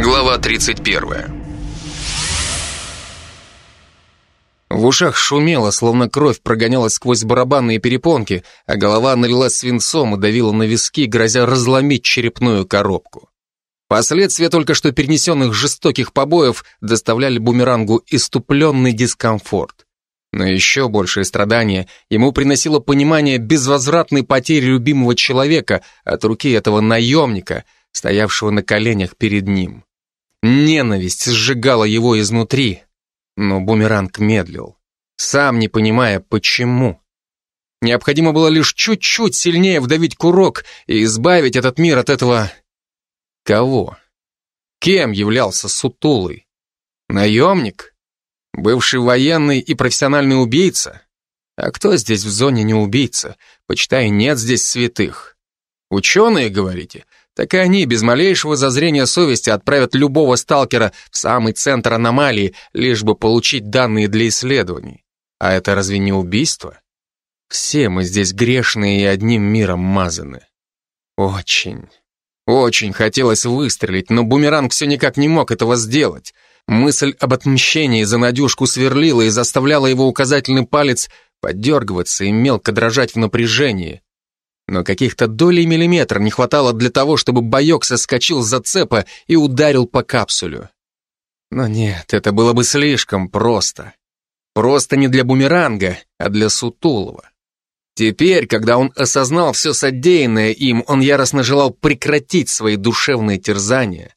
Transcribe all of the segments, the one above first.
Глава 31 В ушах шумело, словно кровь прогонялась сквозь барабанные перепонки, а голова налилась свинцом и давила на виски, грозя разломить черепную коробку. Последствия только что перенесенных жестоких побоев доставляли бумерангу иступленный дискомфорт. Но еще большее страдание ему приносило понимание безвозвратной потери любимого человека от руки этого наемника, стоявшего на коленях перед ним. Ненависть сжигала его изнутри, но бумеранг медлил, сам не понимая, почему. Необходимо было лишь чуть-чуть сильнее вдавить курок и избавить этот мир от этого... Кого? Кем являлся Сутулый? Наемник? Бывший военный и профессиональный убийца? А кто здесь в зоне не убийца? Почитай, нет здесь святых. Ученые, говорите? Так и они без малейшего зазрения совести отправят любого сталкера в самый центр аномалии, лишь бы получить данные для исследований. А это разве не убийство? Все мы здесь грешные и одним миром мазаны. Очень, очень хотелось выстрелить, но бумеранг все никак не мог этого сделать. Мысль об отмщении за Надюшку сверлила и заставляла его указательный палец подергиваться и мелко дрожать в напряжении но каких-то долей миллиметра не хватало для того, чтобы боек соскочил с зацепа и ударил по капсулю. Но нет, это было бы слишком просто. Просто не для бумеранга, а для Сутулова. Теперь, когда он осознал все содеянное им, он яростно желал прекратить свои душевные терзания,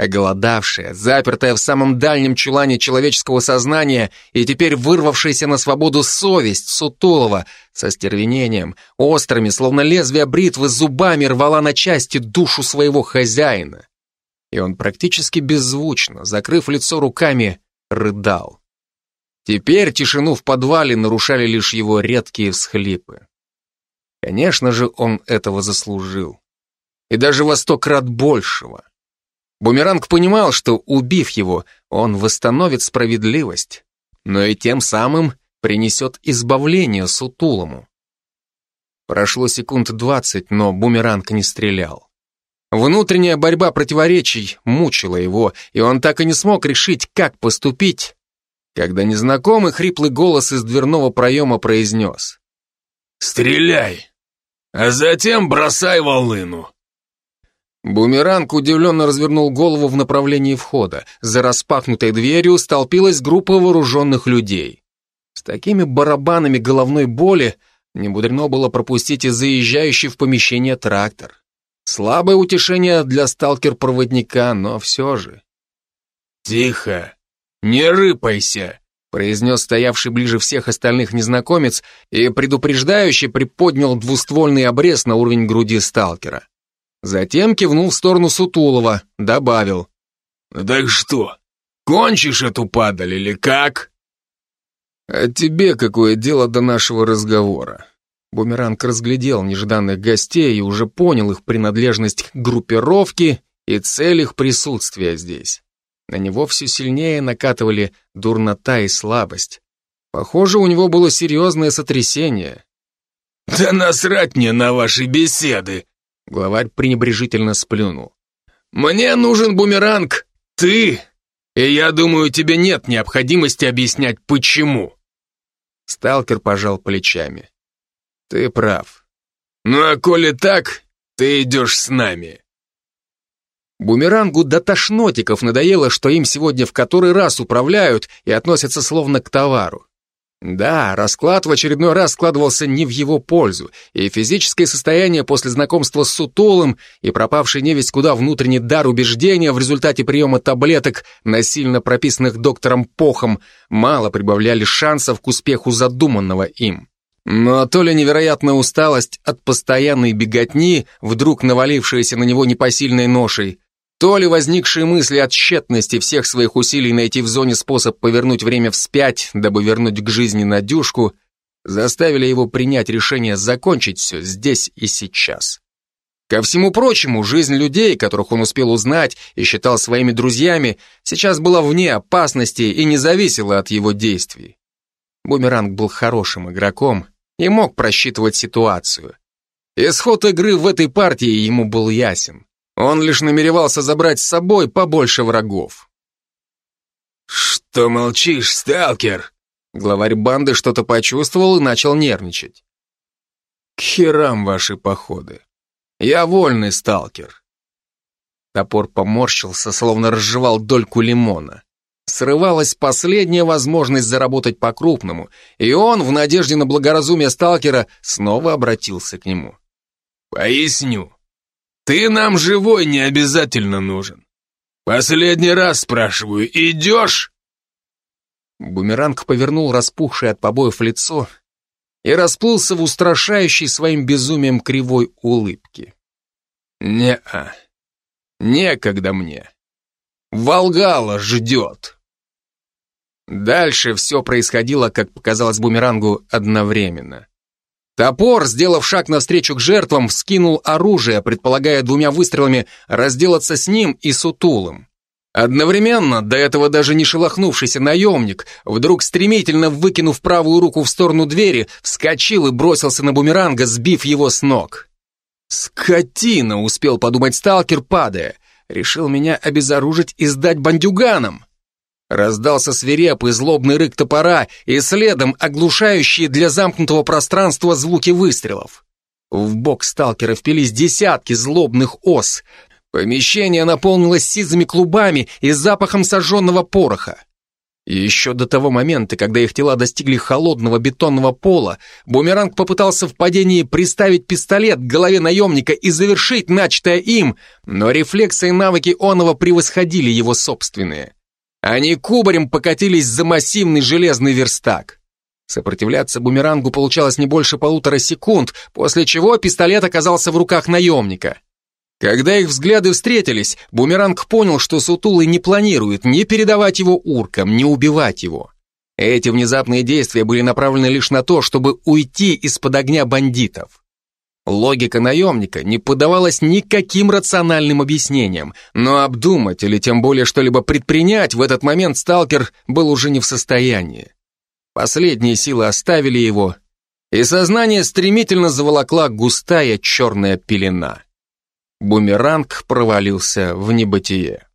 Оголодавшая, запертая в самом дальнем чулане человеческого сознания и теперь вырвавшаяся на свободу совесть Сутулова со стервенением, острыми, словно лезвия бритвы, зубами рвала на части душу своего хозяина. И он практически беззвучно, закрыв лицо руками, рыдал. Теперь тишину в подвале нарушали лишь его редкие всхлипы. Конечно же, он этого заслужил. И даже во сто крат большего. Бумеранг понимал, что, убив его, он восстановит справедливость, но и тем самым принесет избавление Сутулому. Прошло секунд двадцать, но бумеранг не стрелял. Внутренняя борьба противоречий мучила его, и он так и не смог решить, как поступить, когда незнакомый хриплый голос из дверного проема произнес. «Стреляй, а затем бросай волыну». Бумеранг удивленно развернул голову в направлении входа. За распахнутой дверью столпилась группа вооруженных людей. С такими барабанами головной боли не мудрено было пропустить и заезжающий в помещение трактор. Слабое утешение для сталкер-проводника, но все же. «Тихо! Не рыпайся!» произнес стоявший ближе всех остальных незнакомец и предупреждающе приподнял двуствольный обрез на уровень груди сталкера. Затем кивнул в сторону Сутулова, добавил. «Так что, кончишь эту падаль или как?» «А тебе какое дело до нашего разговора?» Бумеранг разглядел нежданных гостей и уже понял их принадлежность к группировке и цель их присутствия здесь. На него все сильнее накатывали дурнота и слабость. Похоже, у него было серьезное сотрясение. «Да насрать мне на ваши беседы!» Главарь пренебрежительно сплюнул. «Мне нужен бумеранг, ты, и я думаю, тебе нет необходимости объяснять, почему». Сталкер пожал плечами. «Ты прав. Ну а коли так, ты идешь с нами». Бумерангу до тошнотиков надоело, что им сегодня в который раз управляют и относятся словно к товару. Да, расклад в очередной раз складывался не в его пользу, и физическое состояние после знакомства с Сутулым и пропавший невесть куда внутренний дар убеждения в результате приема таблеток, насильно прописанных доктором Похом, мало прибавляли шансов к успеху задуманного им. Но то ли невероятная усталость от постоянной беготни, вдруг навалившаяся на него непосильной ношей, то ли возникшие мысли о тщетности всех своих усилий найти в зоне способ повернуть время вспять, дабы вернуть к жизни Надюшку, заставили его принять решение закончить все здесь и сейчас. Ко всему прочему, жизнь людей, которых он успел узнать и считал своими друзьями, сейчас была вне опасности и не зависела от его действий. Бумеранг был хорошим игроком и мог просчитывать ситуацию. Исход игры в этой партии ему был ясен. Он лишь намеревался забрать с собой побольше врагов. «Что молчишь, сталкер?» Главарь банды что-то почувствовал и начал нервничать. «К херам ваши походы. Я вольный сталкер». Топор поморщился, словно разжевал дольку лимона. Срывалась последняя возможность заработать по-крупному, и он, в надежде на благоразумие сталкера, снова обратился к нему. «Поясню. Ты нам живой не обязательно нужен. Последний раз спрашиваю, идешь?» Бумеранг повернул распухшее от побоев лицо и расплылся в устрашающей своим безумием кривой улыбки. «Не-а, некогда мне. Волгала ждет». Дальше все происходило, как показалось Бумерангу, одновременно. Топор, сделав шаг навстречу к жертвам, вскинул оружие, предполагая двумя выстрелами разделаться с ним и сутулым. Одновременно, до этого даже не шелохнувшийся наемник, вдруг стремительно выкинув правую руку в сторону двери, вскочил и бросился на бумеранга, сбив его с ног. «Скотина!» — успел подумать сталкер, падая. Решил меня обезоружить и сдать бандюганам. Раздался свирепый злобный рык топора и следом оглушающие для замкнутого пространства звуки выстрелов. В бок сталкера впились десятки злобных ос. Помещение наполнилось сизыми клубами и запахом сожженного пороха. Еще до того момента, когда их тела достигли холодного бетонного пола, бумеранг попытался в падении приставить пистолет к голове наемника и завершить начатое им, но рефлексы и навыки Онова превосходили его собственные. Они кубарем покатились за массивный железный верстак. Сопротивляться бумерангу получалось не больше полутора секунд, после чего пистолет оказался в руках наемника. Когда их взгляды встретились, бумеранг понял, что Сутулый не планирует ни передавать его уркам, ни убивать его. Эти внезапные действия были направлены лишь на то, чтобы уйти из-под огня бандитов. Логика наемника не поддавалась никаким рациональным объяснениям, но обдумать или тем более что-либо предпринять в этот момент сталкер был уже не в состоянии. Последние силы оставили его, и сознание стремительно заволокла густая черная пелена. Бумеранг провалился в небытие.